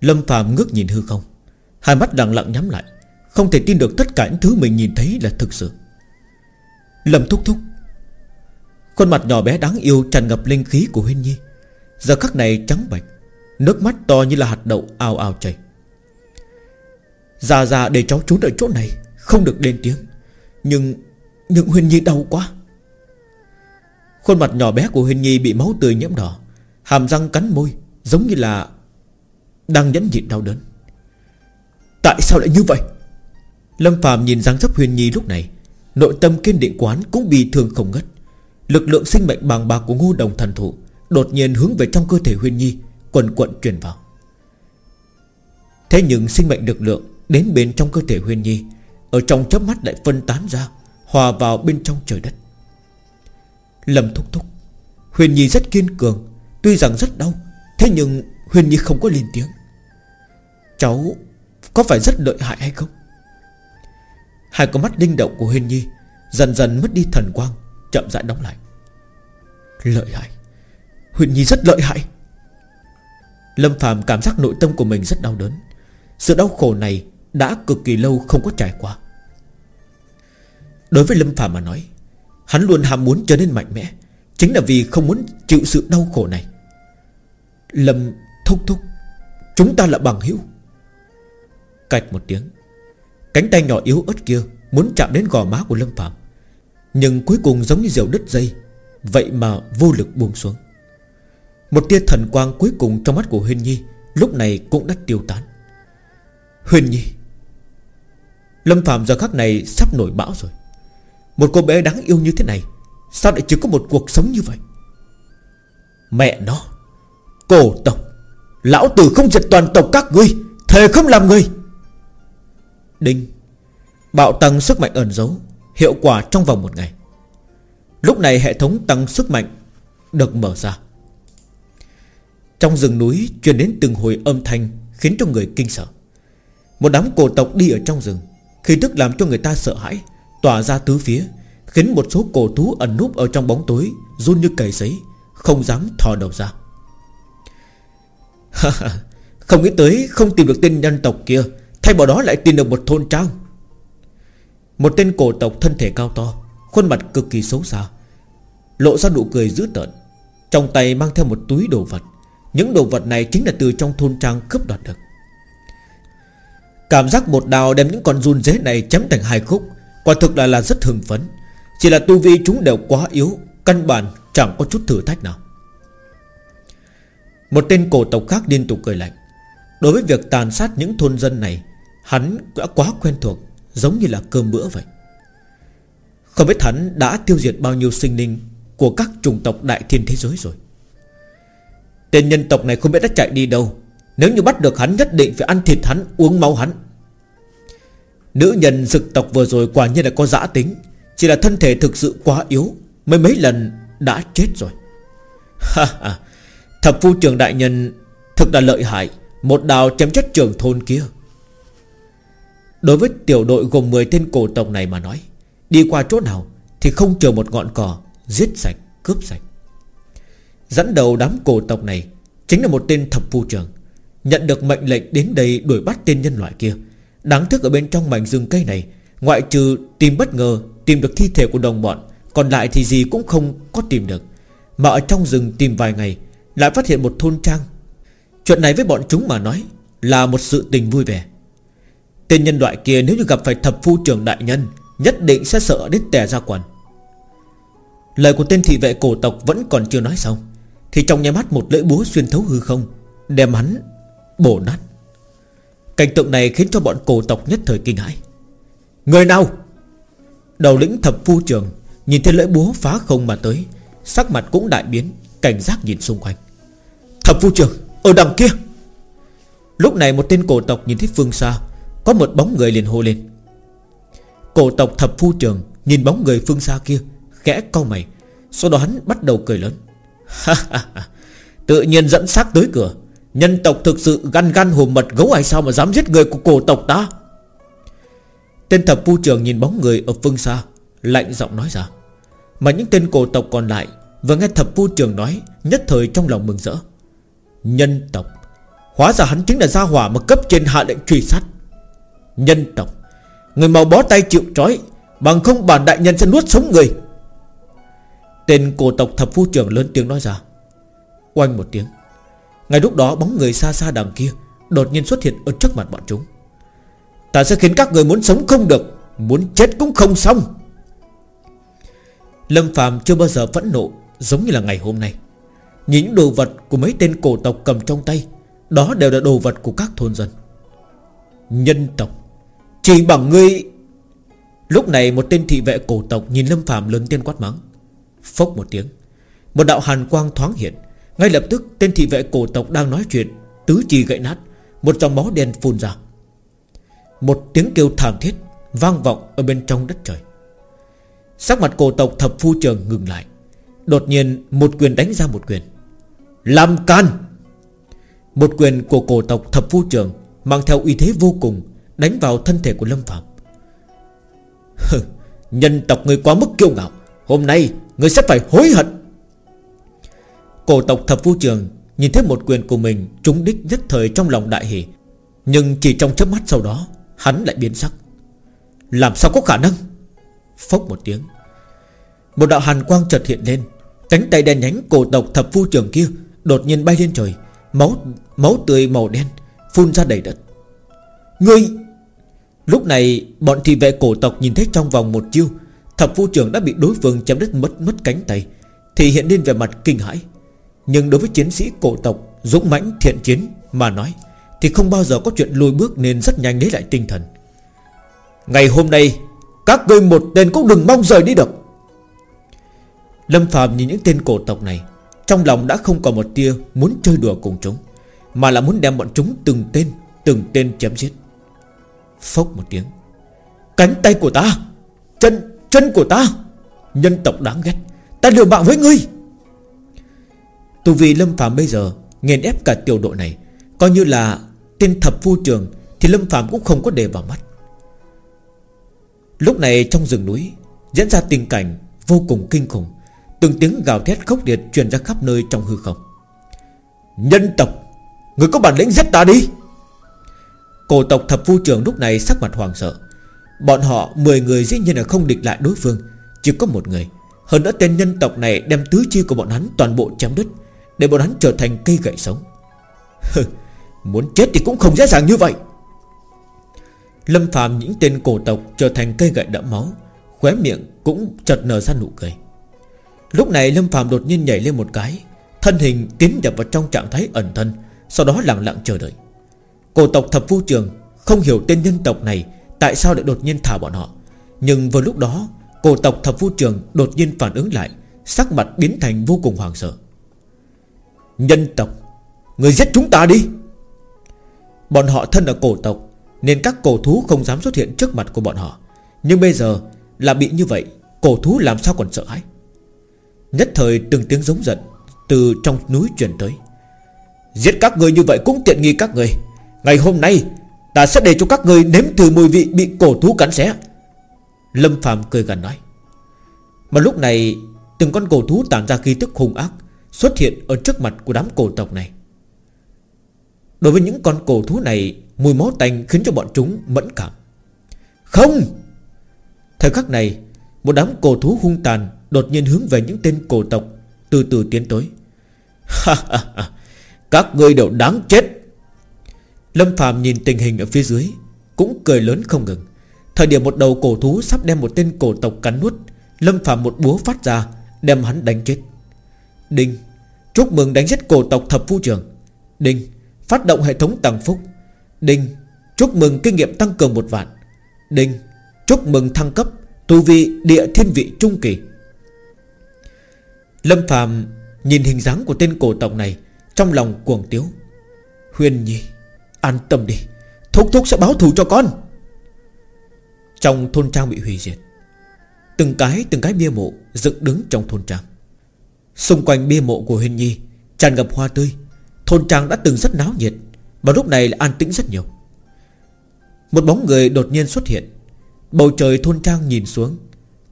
Lâm Phạm ngước nhìn hư không. Hai mắt lặng lặng nhắm lại, Không thể tin được tất cả những thứ mình nhìn thấy là thực sự. Lâm thúc thúc. Khuôn mặt nhỏ bé đáng yêu tràn ngập linh khí của Huyên Nhi. Giờ khắc này trắng bạch Nước mắt to như là hạt đậu ào ào chảy. Già già để cháu trốn ở chỗ này, Không được lên tiếng. Nhưng Nhưng Huyên Nhi đau quá. Khuôn mặt nhỏ bé của Huyên Nhi bị máu tươi nhiễm đỏ, Hàm răng cắn môi, Giống như là đang nhẫn nhịn đau đớn. Tại sao lại như vậy? Lâm Phạm nhìn dáng dấp Huyên Nhi lúc này, Nội tâm kiên định quán cũng bị thương không ngất Lực lượng sinh mệnh bàng bạc của ngô đồng thần thụ Đột nhiên hướng về trong cơ thể Huyên Nhi, Quần quận truyền vào. Thế nhưng sinh mệnh lực lượng Đến bên trong cơ thể Huyên Nhi, Ở trong chớp mắt lại phân tán ra, Hòa vào bên trong trời đất. Lâm thúc thúc, Huyền Nhi rất kiên cường, Tuy rằng rất đau, Thế nhưng Huyền Nhi không có lên tiếng. Cháu có phải rất lợi hại hay không? Hai con mắt linh động của Huyền Nhi Dần dần mất đi thần quang, Chậm rãi đóng lại. Lợi hại? Huyền Nhi rất lợi hại. Lâm Phạm cảm giác nội tâm của mình rất đau đớn. Sự đau khổ này Đã cực kỳ lâu không có trải qua. Đối với Lâm Phạm mà nói, Hắn luôn ham muốn trở nên mạnh mẽ, Chính là vì không muốn chịu sự đau khổ này. Lâm thúc thúc, Chúng ta là bằng hữu. Cạch một tiếng, Cánh tay nhỏ yếu ớt kia Muốn chạm đến gò má của Lâm Phạm Nhưng cuối cùng giống như diều đứt dây, Vậy mà vô lực buông xuống. Một tia thần quang cuối cùng trong mắt của huyền Nhi Lúc này cũng đã tiêu tán. Huyền Nhi, Lâm Phạm giờ khắc này sắp nổi bão rồi. Một cô bé đáng yêu như thế này, Sao lại chỉ có một cuộc sống như vậy? Mẹ nó, Cổ tộc. Lão tử không diệt toàn tộc các ngươi, Thề không làm người. Đinh, Bạo tăng sức mạnh ẩn giấu, Hiệu quả trong vòng một ngày. Lúc này hệ thống tăng sức mạnh Được mở ra. Trong rừng núi truyền đến từng hồi âm thanh Khiến cho người kinh sợ. Một đám cổ tộc đi ở trong rừng Khi tức làm cho người ta sợ hãi, Tỏa ra tứ phía, Khiến một số cổ thú ẩn núp ở trong bóng tối, Run như cầy giấy Không dám thò đầu ra. <laughs> Không nghĩ tới không tìm được tên nhân tộc kia, Thay vào đó lại tìm được một thôn trang. Một tên cổ tộc thân thể cao to, Khuôn mặt cực kỳ xấu xa, Lộ ra nụ cười dữ tợn, Trong tay mang theo một túi đồ vật. Những đồ vật này chính là từ trong thôn trang cướp đoạt được. Cảm giác một đào đem những con run dế này chém thành hai khúc, Quả thực là là rất hưng phấn. Chỉ là tu vi chúng đều quá yếu, Căn bản chẳng có chút thử thách nào. Một tên cổ tộc khác liên tục cười lạnh. Đối với việc tàn sát những thôn dân này, Hắn đã quá quen thuộc, Giống như là cơm bữa vậy. Không biết hắn đã tiêu diệt bao nhiêu sinh linh Của các chủng tộc đại thiên thế giới rồi. Tên nhân tộc này không biết đã chạy đi đâu. Nếu như bắt được hắn, nhất định phải ăn thịt hắn, Uống máu hắn. Nữ nhân dực tộc vừa rồi quả nhiên là có dã tính. Chỉ là thân thể thực sự quá yếu, Mấy mấy lần đã chết rồi. Ha ha Thập phu trường đại nhân Thực là lợi hại Một đào chém chết trường thôn kia. Đối với tiểu đội gồm 10 tên cổ tộc này mà nói Đi qua chỗ nào Thì không chờ một ngọn cỏ Giết sạch, cướp sạch. Dẫn đầu đám cổ tộc này Chính là một tên thập phu trường Nhận được mệnh lệnh đến đây đuổi bắt tên nhân loại kia. Đáng tiếc ở bên trong mảnh rừng cây này Ngoại trừ tìm bất ngờ Tìm được thi thể của đồng bọn Còn lại thì gì cũng không có tìm được. Mà ở trong rừng tìm vài ngày lại phát hiện một thôn trang. Chuyện này với bọn chúng mà nói Là một sự tình vui vẻ. Tên nhân loại kia nếu như gặp phải thập phu trưởng đại nhân, Nhất định sẽ sợ đến tè ra quần. Lời của tên thị vệ cổ tộc vẫn còn chưa nói xong, Thì trong nhà mắt một lưỡi búa xuyên thấu hư không, Đem hắn bổ nát. Cảnh tượng này khiến cho bọn cổ tộc nhất thời kinh hãi. Người nào? Đầu lĩnh thập phu trường Nhìn thấy lưỡi búa phá không mà tới, Sắc mặt cũng đại biến. Cảnh giác nhìn xung quanh. Thập phu trường ở đằng kia. Lúc này một tên cổ tộc nhìn thấy phương xa, Có một bóng người liền hô lên. Cổ tộc thập phu trường Nhìn bóng người phương xa kia, Khẽ cau mày, Sau đó hắn bắt đầu cười lớn. Tự nhiên dẫn xác tới cửa. Nhân tộc thực sự gan gan hùm mật gấu hay sao mà dám giết người của cổ tộc ta? Tên thập phu trường nhìn bóng người ở phương xa, Lạnh giọng nói ra. Mà những tên cổ tộc còn lại Vừa nghe thập phu trường nói, Nhất thời trong lòng mừng rỡ. Nhân tộc. Hóa ra hắn chính là gia hỏa mà cấp trên hạ lệnh truy sát. Nhân tộc. Người mau bó tay chịu trói, Bằng không bản đại nhân sẽ nuốt sống người. Tên cổ tộc thập phu trưởng lớn tiếng nói ra. Oanh một tiếng. Ngay lúc đó bóng người xa xa đằng kia Đột nhiên xuất hiện ở trước mặt bọn chúng. Ta sẽ khiến các người muốn sống không được, Muốn chết cũng không xong. Lâm Phạm chưa bao giờ phẫn nộ Giống như là ngày hôm nay. Những đồ vật của mấy tên cổ tộc cầm trong tay, Đó đều là đồ vật của các thôn dân. Nhân tộc, Chỉ bằng ngươi. Lúc này một tên thị vệ cổ tộc Nhìn Lâm Phạm lớn tiên quát mắng. Phốc một tiếng, Một đạo hàn quang thoáng hiện. Ngay lập tức, tên thị vệ cổ tộc đang nói chuyện, Tứ chi gãy nát, Một dòng máu đen phun ra. Một tiếng kêu thảm thiết Vang vọng ở bên trong đất trời. Sắc mặt cổ tộc thập phu trường ngừng lại. Đột nhiên một quyền đánh ra một quyền. Làm can. Một quyền của cổ tộc thập phu trường Mang theo uy thế vô cùng, Đánh vào thân thể của Lâm Phạm Nhân tộc người quá mức kiêu ngạo, Hôm nay người sẽ phải hối hận. Cổ tộc thập phu trường Nhìn thấy một quyền của mình Trúng đích nhất thời trong lòng đại hỷ Nhưng chỉ trong chớp mắt sau đó, Hắn lại biến sắc. Làm sao có khả năng? Phốc một tiếng. Một đạo hàn quang chợt hiện lên Cánh tay đen nhánh cổ tộc thập phu trường kia Đột nhiên bay lên trời, Máu máu tươi màu đen Phun ra đầy đất. Ngươi! Lúc này, bọn thị vệ cổ tộc nhìn thấy trong vòng một chiêu, Thập phu trưởng đã bị đối phương chém đứt mất mất cánh tay, Thì hiện lên về mặt kinh hãi. Nhưng đối với chiến sĩ cổ tộc Dũng mãnh, thiện chiến mà nói, Thì không bao giờ có chuyện lùi bước Nên rất nhanh lấy lại tinh thần. Ngày hôm nay, Các ngươi một tên cũng đừng mong rời đi được. Lâm Phạm nhìn những tên cổ tộc này, Trong lòng đã không còn một tia Muốn chơi đùa cùng chúng, Mà là muốn đem bọn chúng từng tên Từng tên chém giết. Phốc một tiếng. Cánh tay của ta, Chân chân của ta, Nhân tộc đáng ghét, Ta liều mạng với ngươi. Tù vì Lâm Phạm bây giờ Nghiền ép cả tiểu đội này, Coi như là tên thập phu trường Thì Lâm Phạm cũng không có đề vào mắt. Lúc này trong rừng núi Diễn ra tình cảnh vô cùng kinh khủng Từng tiếng gào thét khốc liệt Truyền ra khắp nơi trong hư không. Nhân tộc, Người có bản lĩnh giết ta đi. Cổ tộc thập phu trưởng lúc này sắc mặt hoàng sợ. Bọn họ 10 người dĩ nhiên là không địch lại đối phương, Chỉ có một người. Hơn nữa tên nhân tộc này đem tứ chi của bọn hắn toàn bộ chém đứt, Để bọn hắn trở thành cây gậy sống. Muốn chết thì cũng không dễ dàng như vậy. Lâm phàm những tên cổ tộc trở thành cây gậy đẫm máu, Khóe miệng cũng chợt nở ra nụ cười. Lúc này Lâm phàm đột nhiên nhảy lên một cái, Thân hình tiến nhập vào trong trạng thái ẩn thân, Sau đó lặng lặng chờ đợi. Cổ tộc thập vũ trường Không hiểu tên nhân tộc này Tại sao lại đột nhiên thả bọn họ, Nhưng vào lúc đó, Cổ tộc thập vũ trường đột nhiên phản ứng lại, Sắc mặt biến thành vô cùng hoàng sợ. Nhân tộc, Người giết chúng ta đi! Bọn họ thân là cổ tộc Nên các cổ thú không dám xuất hiện trước mặt của bọn họ, Nhưng bây giờ là bị như vậy, Cổ thú làm sao còn sợ hãi? Nhất thời từng tiếng giống giận Từ trong núi truyền tới. Giết các người như vậy cũng tiện nghi các người Ngày hôm nay, Ta sẽ để cho các người nếm thử mùi vị bị cổ thú cắn xé. Lâm Phạm cười gần nói. Mà lúc này, Từng con cổ thú tản ra khí tức hung ác Xuất hiện ở trước mặt của đám cổ tộc này. Đối với những con cổ thú này, Mùi máu tanh khiến cho bọn chúng mẫn cảm. Không! Thời khắc này, Một đám cổ thú hung tàn Đột nhiên hướng về những tên cổ tộc, Từ từ tiến tới. Các ngươi đều đáng chết. Lâm Phạm nhìn tình hình ở phía dưới, Cũng cười lớn không ngừng. Thời điểm một đầu cổ thú sắp đem một tên cổ tộc cắn nuốt, Lâm Phạm một búa phát ra, Đem hắn đánh chết. Đinh, Chúc mừng đánh giết cổ tộc thập phu trường. Đinh, Phát động hệ thống tăng phúc. Đinh, Chúc mừng kinh nghiệm tăng cường một vạn. Đinh, Chúc mừng thăng cấp, Tu vi địa thiên vị trung kỳ. Lâm Phạm Nhìn hình dáng của tên cổ tộc này Trong lòng cuồng tiếu. Huyền nhi, An tâm đi, Thúc thúc sẽ báo thù cho con. Trong thôn trang bị hủy diệt, Từng cái từng cái bia mộ Dựng đứng trong thôn trang. Xung quanh bia mộ của Huyền Nhi Tràn ngập hoa tươi, Thôn trang đã từng rất náo nhiệt Và lúc này là an tĩnh rất nhiều. Một bóng người đột nhiên xuất hiện, Bầu trời thôn trang nhìn xuống,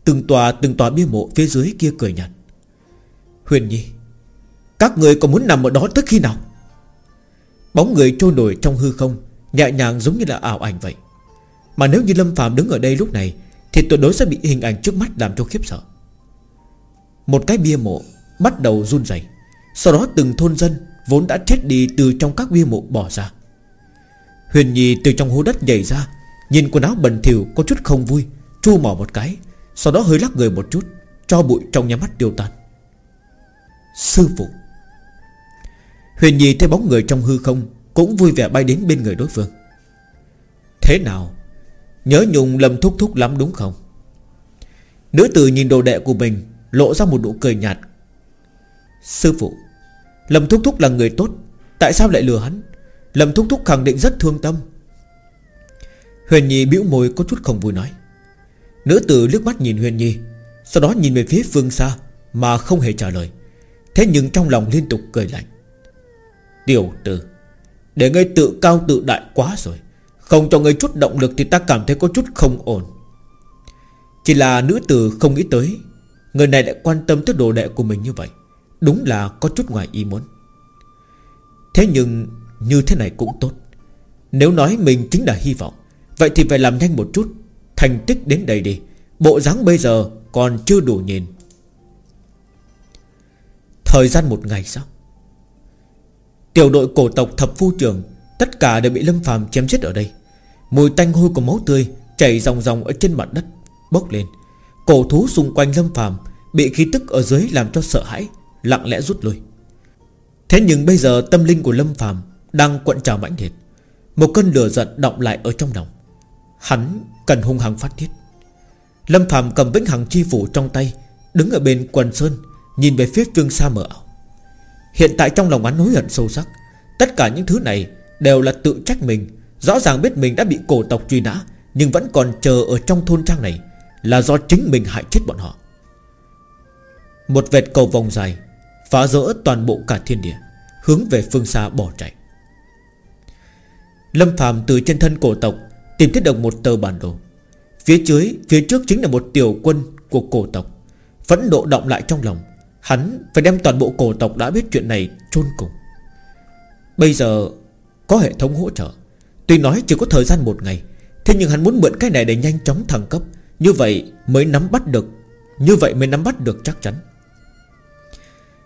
Từng tòa từng tòa bia mộ phía dưới kia cười nhạt. Huyền Nhi, Các người còn muốn nằm ở đó tới khi nào? Bóng người trôi nổi trong hư không, Nhẹ nhàng giống như là ảo ảnh vậy. Mà nếu như Lâm Phạm đứng ở đây lúc này, Thì tuyệt đối sẽ bị hình ảnh trước mắt làm cho khiếp sợ. Một cái bia mộ Bắt đầu run rẩy, Sau đó từng thôn dân Vốn đã chết đi từ trong các bia mộ bỏ ra. Huyền Nhi từ trong hố đất nhảy ra, Nhìn quần áo bẩn thỉu có chút không vui, Chu mỏ một cái, Sau đó hơi lắc người một chút, Cho bụi trong nhà mắt tiêu tan. Sư phụ. Huyền Nhi thấy bóng người trong hư không Cũng vui vẻ bay đến bên người đối phương. Thế nào? Nhớ nhung Lâm Thúc Thúc lắm đúng không? Nữ tử nhìn đồ đệ của mình Lộ ra một nụ cười nhạt. Sư phụ, Lâm Thúc Thúc là người tốt, Tại sao lại lừa hắn? Lâm Thúc Thúc khẳng định rất thương tâm. Huyền Nhi bĩu môi có chút không vui nói. Nữ tử liếc mắt nhìn Huyền Nhi, Sau đó nhìn về phía phương xa Mà không hề trả lời. Thế nhưng trong lòng liên tục cười lạnh. Tiểu tử Để ngươi tự cao tự đại quá rồi, Không cho ngươi chút động lực Thì ta cảm thấy có chút không ổn. Chỉ là nữ tử không nghĩ tới, Người này lại quan tâm tới đồ đệ của mình như vậy, Đúng là có chút ngoài ý muốn. Thế nhưng như thế này cũng tốt. Nếu nói mình chính là hy vọng, Vậy thì phải làm nhanh một chút, Thành tích đến đây đi. Bộ dáng bây giờ còn chưa đủ nhìn. Thời gian một ngày sao? Tiểu đội cổ tộc thập phu trường Tất cả đều bị Lâm phàm chém giết ở đây. Mùi tanh hôi của máu tươi Chảy ròng ròng ở trên mặt đất, Bốc lên. Cổ thú xung quanh Lâm phàm Bị khí tức ở dưới làm cho sợ hãi, Lặng lẽ rút lui. Thế nhưng bây giờ tâm linh của Lâm phàm Đang quặn trào mãnh liệt. Một cơn lửa giận động lại ở trong lòng. Hắn cần hung hăng phát tiết. Lâm phàm cầm vĩnh hằng chi phủ trong tay, Đứng ở bên quần sơn Nhìn về phía phương xa mờ ảo. Hiện tại trong lòng hắn hối hận sâu sắc. Tất cả những thứ này đều là tự trách mình. Rõ ràng biết mình đã bị cổ tộc truy nã, Nhưng vẫn còn chờ ở trong thôn trang này Là do chính mình hại chết bọn họ. Một vệt cầu vòng dài Phá rỡ toàn bộ cả thiên địa, Hướng về phương xa bỏ chạy. Lâm phàm từ trên thân cổ tộc Tìm thấy được một tờ bản đồ. Phía dưới, Phía trước chính là một tiểu quân của cổ tộc, Phẫn nộ động lại trong lòng. Hắn phải đem toàn bộ cổ tộc đã biết chuyện này chôn cùng. Bây giờ Có hệ thống hỗ trợ. Tuy nói chỉ có thời gian một ngày, Thế nhưng hắn muốn mượn cái này để nhanh chóng thăng cấp. Như vậy mới nắm bắt được, Như vậy mới nắm bắt được chắc chắn.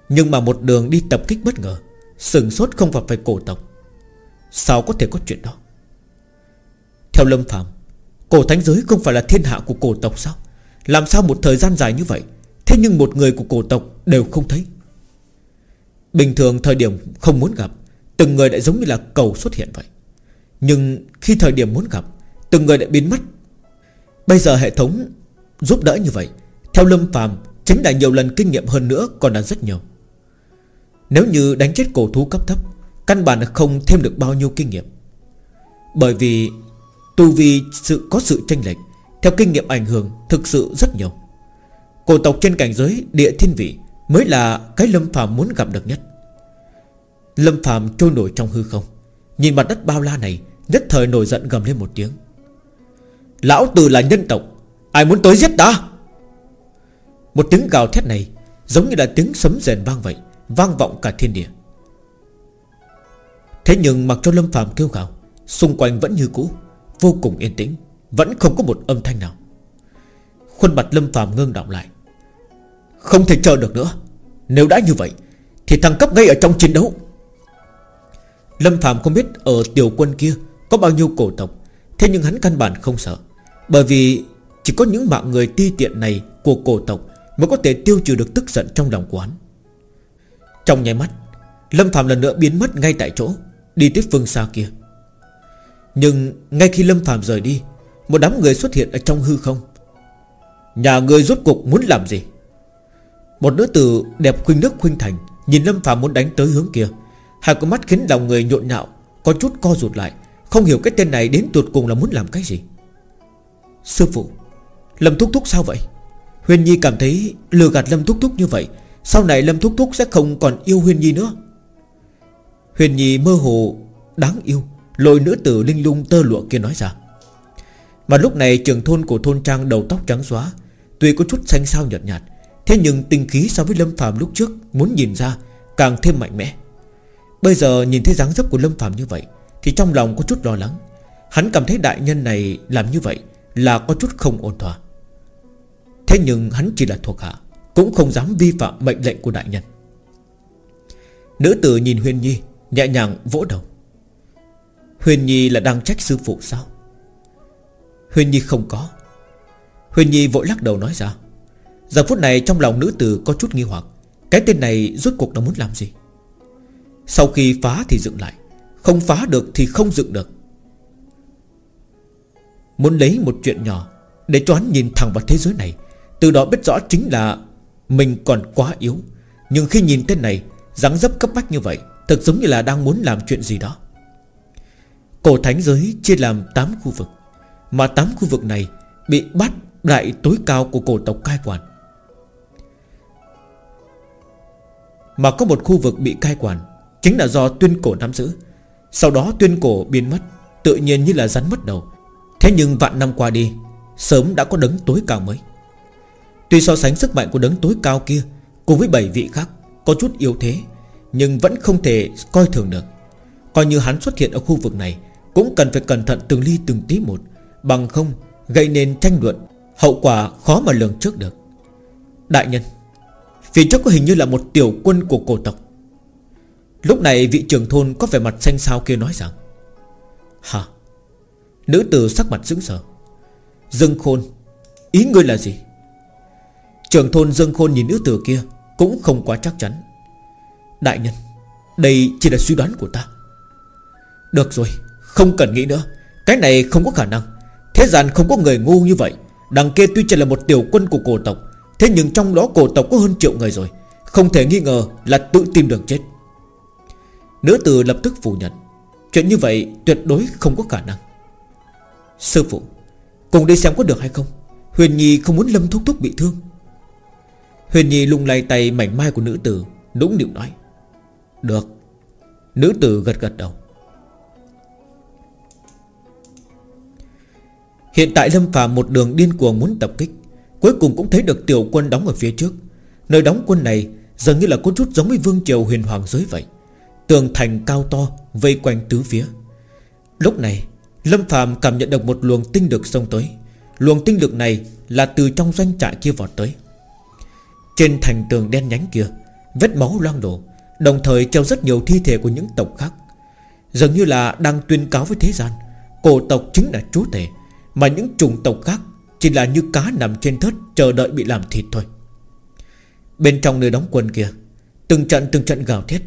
Nhưng mà một đường đi tập kích bất ngờ, Sừng sốt không gặp phải cổ tộc. Sao có thể có chuyện đó? Theo Lâm Phạm Cổ thánh giới không phải là thiên hạ của cổ tộc sao? Làm sao một thời gian dài như vậy Thế nhưng một người của cổ tộc đều không thấy. Bình thường thời điểm không muốn gặp, Từng người lại giống như là cầu xuất hiện vậy. Nhưng khi thời điểm muốn gặp, Từng người lại biến mất. Bây giờ hệ thống giúp đỡ như vậy, Theo Lâm phàm Chính là nhiều lần kinh nghiệm hơn nữa còn là rất nhiều. Nếu như đánh chết cổ thú cấp thấp, Căn bản là không thêm được bao nhiêu kinh nghiệm. Bởi vì Tu vi sự có sự tranh lệch, Theo kinh nghiệm ảnh hưởng thực sự rất nhiều. Cổ tộc trên cảnh giới địa thiên vị Mới là cái Lâm phàm muốn gặp được nhất. Lâm phàm trôi nổi trong hư không, Nhìn mặt đất bao la này, Nhất thời nổi giận gầm lên một tiếng. Lão tử là nhân tộc, Ai muốn tới giết ta? Một tiếng gào thét này Giống như là tiếng sấm rền vang vậy, Vang vọng cả thiên địa. Thế nhưng mặc cho Lâm phàm kêu gào Xung quanh vẫn như cũ, Vô cùng yên tĩnh, Vẫn không có một âm thanh nào. Khuôn mặt Lâm phàm ngưng động lại không thể chờ được nữa. Nếu đã như vậy, Thì thăng cấp ngay ở trong chiến đấu. Lâm phạm không biết ở tiểu quân kia Có bao nhiêu cổ tộc, Thế nhưng hắn căn bản không sợ, Bởi vì chỉ có những mạng người ti tiện này Của cổ tộc Mới có thể tiêu trừ được tức giận trong lòng của hắn. Trong nháy mắt, Lâm phạm lần nữa biến mất ngay tại chỗ, Đi tới phương xa kia. Nhưng ngay khi Lâm phạm rời đi, Một đám người xuất hiện ở trong hư không. Nhà người rốt cục muốn làm gì? Một nữ tử đẹp khuynh nước khuynh thành, Nhìn Lâm phàm muốn đánh tới hướng kia. Hai con mắt khiến lòng người nhộn nhạo, Có chút co rụt lại, Không hiểu cái tên này đến tuột cùng là muốn làm cái gì. Sư phụ, Lâm Thúc Thúc sao vậy? Huyền Nhi cảm thấy lừa gạt Lâm Thúc Thúc như vậy, Sau này Lâm Thúc Thúc sẽ không còn yêu Huyền Nhi nữa. Huyền Nhi mơ hồ, Đáng yêu, Lôi nữ tử linh lung tơ lụa kia nói ra. Mà lúc này trường thôn của thôn trang đầu tóc trắng xóa, Tuy có chút xanh sao nhợt nhạt Thế nhưng tinh khí so với Lâm Phạm lúc trước Muốn nhìn ra càng thêm mạnh mẽ. Bây giờ nhìn thấy dáng dấp của Lâm Phạm như vậy Thì trong lòng có chút lo lắng. Hắn cảm thấy đại nhân này làm như vậy Là có chút không ổn thỏa. Thế nhưng hắn chỉ là thuộc hạ, Cũng không dám vi phạm mệnh lệnh của đại nhân. Nữ tử nhìn Huyền Nhi, Nhẹ nhàng vỗ đầu. Huyền Nhi là đang trách sư phụ sao? Huyền Nhi không có. Huyền Nhi vội lắc đầu nói ra. Giờ phút này trong lòng nữ tử có chút nghi hoặc. Cái tên này rốt cuộc nó muốn làm gì? Sau khi phá thì dựng lại. Không phá được thì không dựng được. Muốn lấy một chuyện nhỏ Để cho hắn nhìn thẳng vào thế giới này, Từ đó biết rõ chính là Mình còn quá yếu. Nhưng khi nhìn tên này, dáng dấp cấp bách như vậy Thực giống như là đang muốn làm chuyện gì đó. Cổ thánh giới chia làm 8 khu vực, Mà 8 khu vực này Bị bắt đại tối cao của cổ tộc cai quản. Mà có một khu vực bị cai quản, Chính là do tuyên cổ nắm giữ. Sau đó tuyên cổ biến mất, Tự nhiên như là rắn mất đầu. Thế nhưng vạn năm qua đi, Sớm đã có đấng tối cao mới. Tuy so sánh sức mạnh của đấng tối cao kia Cùng với bảy vị khác Có chút yếu thế, Nhưng vẫn không thể coi thường được. Coi như hắn xuất hiện ở khu vực này, Cũng cần phải cẩn thận từng ly từng tí một, Bằng không gây nên tranh luận, Hậu quả khó mà lường trước được. Đại nhân Phía trước có hình như là một tiểu quân của cổ tộc. Lúc này vị trưởng thôn có vẻ mặt xanh xao kia nói rằng, Hả? Nữ tử sắc mặt sững sờ. Dương Khôn, Ý ngươi là gì? Trưởng thôn Dương Khôn nhìn nữ tử kia Cũng không quá chắc chắn. Đại nhân, Đây chỉ là suy đoán của ta. Được rồi, Không cần nghĩ nữa. Cái này không có khả năng. Thế gian không có người ngu như vậy. Đằng kia tuy chỉ là một tiểu quân của cổ tộc Thế nhưng trong đó cổ tộc có hơn triệu người rồi. Không thể nghi ngờ là tự tìm đường chết. Nữ tử lập tức phủ nhận. Chuyện như vậy tuyệt đối không có khả năng. Sư phụ, Cùng đi xem có được hay không? Huyền Nhi không muốn Lâm Thúc Thúc bị thương. Huyền Nhi lung lay tay mảnh mai của nữ tử Đúng điệu nói. Được. Nữ tử gật gật đầu. Hiện tại Lâm Phạm một đường điên cuồng muốn tập kích. Cuối cùng cũng thấy được tiểu quân đóng ở phía trước. Nơi đóng quân này Dường như là có chút giống với vương triều huyền hoàng giới vậy. Tường thành cao to, Vây quanh tứ phía. Lúc này, Lâm Phạm cảm nhận được một luồng tinh lực xông tới. Luồng tinh lực này là từ trong doanh trại kia vọt tới. Trên thành tường đen nhánh kia, Vết máu loang đổ, Đồng thời treo rất nhiều thi thể của những tộc khác. Dường như là đang tuyên cáo với thế gian, Cổ tộc chính là chúa tể, Mà những chủng tộc khác chỉ là như cá nằm trên thớt, Chờ đợi bị làm thịt thôi. Bên trong nơi đóng quân kia, Từng trận từng trận gào thét.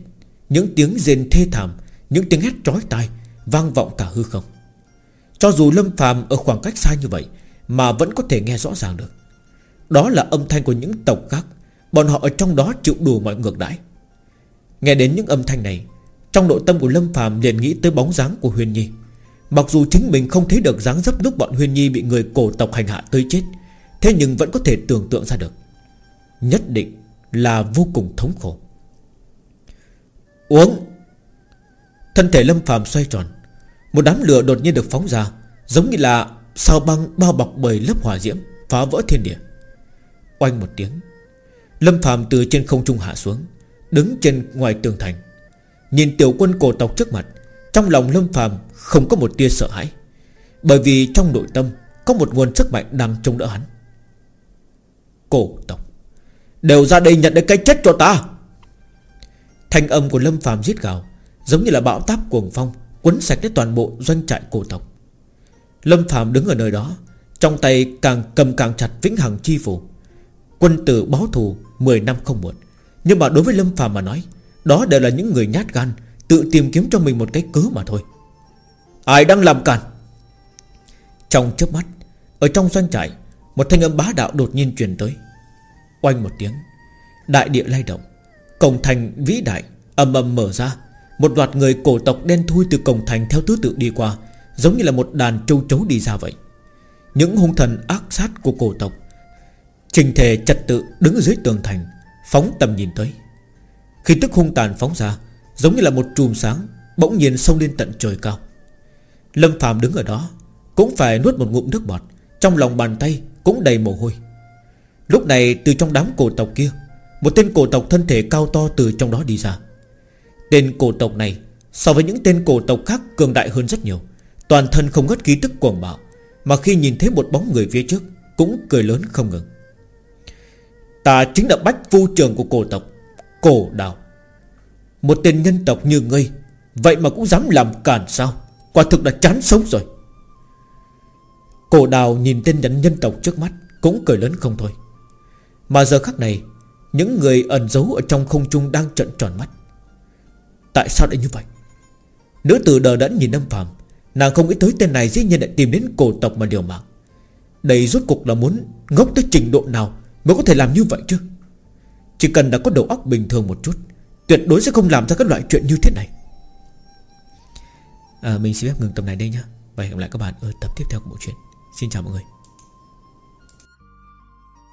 Những tiếng rên thê thảm, Những tiếng hét trói tai, Vang vọng cả hư không. Cho dù Lâm phàm ở khoảng cách xa như vậy, Mà vẫn có thể nghe rõ ràng được. Đó là âm thanh của những tộc khác, Bọn họ ở trong đó chịu đủ mọi ngược đãi. Nghe đến những âm thanh này, Trong nội tâm của Lâm phàm liền nghĩ tới bóng dáng của Huyền Nhi. Mặc dù chính mình không thấy được dáng dấp lúc bọn huyên Nhi Bị người cổ tộc hành hạ tới chết, Thế nhưng vẫn có thể tưởng tượng ra được. Nhất định là vô cùng thống khổ. Uống! Thân thể Lâm phàm xoay tròn. Một đám lửa đột nhiên được phóng ra, Giống như là sao băng bao bọc bởi lớp hỏa diễm, Phá vỡ thiên địa. Oanh một tiếng, Lâm phàm từ trên không trung hạ xuống, Đứng trên ngoài tường thành, Nhìn tiểu quân cổ tộc trước mặt trong lòng Lâm phàm không có một tia sợ hãi, Bởi vì trong nội tâm Có một nguồn sức mạnh đang chống đỡ hắn. Cổ tộc, Đều ra đây nhận được cái chết cho ta. Thanh âm của Lâm phàm giết gào, Giống như là bão táp cuồng phong Quấn sạch đến toàn bộ doanh trại cổ tộc. Lâm phàm đứng ở nơi đó, Trong tay càng cầm càng chặt vĩnh hằng chi phủ. Quân tử báo thù 10 năm không muộn, Nhưng mà đối với Lâm phàm mà nói, Đó đều là những người nhát gan Tự tìm kiếm cho mình một cái cớ mà thôi. Ai đang làm cản Trong chớp mắt, Ở trong doanh trại, Một thanh âm bá đạo đột nhiên truyền tới. Oanh một tiếng, Đại địa lay động, Cổng thành vĩ đại ầm ầm mở ra. Một loạt người cổ tộc đen thui từ cổng thành theo thứ tự đi qua, Giống như là một đàn trâu chấu đi ra vậy. Những hung thần ác sát của cổ tộc, Trình thể trật tự đứng dưới tường thành, Phóng tầm nhìn tới. Khi tức hung tàn phóng ra Giống như là một chùm sáng Bỗng nhiên xông lên tận trời cao. Lâm phàm đứng ở đó, Cũng phải nuốt một ngụm nước bọt, Trong lòng bàn tay cũng đầy mồ hôi. Lúc này, từ trong đám cổ tộc kia, Một tên cổ tộc thân thể cao to từ trong đó đi ra. Tên cổ tộc này, So với những tên cổ tộc khác cường đại hơn rất nhiều, Toàn thân không ngất khí tức cuồng bạo, Mà khi nhìn thấy một bóng người phía trước Cũng cười lớn không ngừng. Ta chính là bách phu trường của cổ tộc, Cổ đào một tên nhân tộc như ngươi, Vậy mà cũng dám làm cản sao? Quả thực là chán sống rồi. Cổ đào nhìn tên nhân nhân tộc trước mắt, Cũng cười lớn không thôi. Mà giờ khắc này, Những người ẩn giấu ở trong không trung đang trận tròn mắt. Tại sao lại như vậy? Nữ tử đờ đẫn nhìn Lâm phàm, Nàng không nghĩ tới tên này dĩ nhiên lại tìm đến cổ tộc mà điều mạng. Đây rốt cục là muốn ngốc tới trình độ nào Mới có thể làm như vậy chứ? Chỉ cần đã có đầu óc bình thường một chút Tuyệt đối sẽ không làm ra các loại chuyện như thế này. À, Mình xin phép ngừng tập này đây nhá. Và hẹn gặp lại các bạn ở tập tiếp theo của bộ truyện. Xin chào mọi người.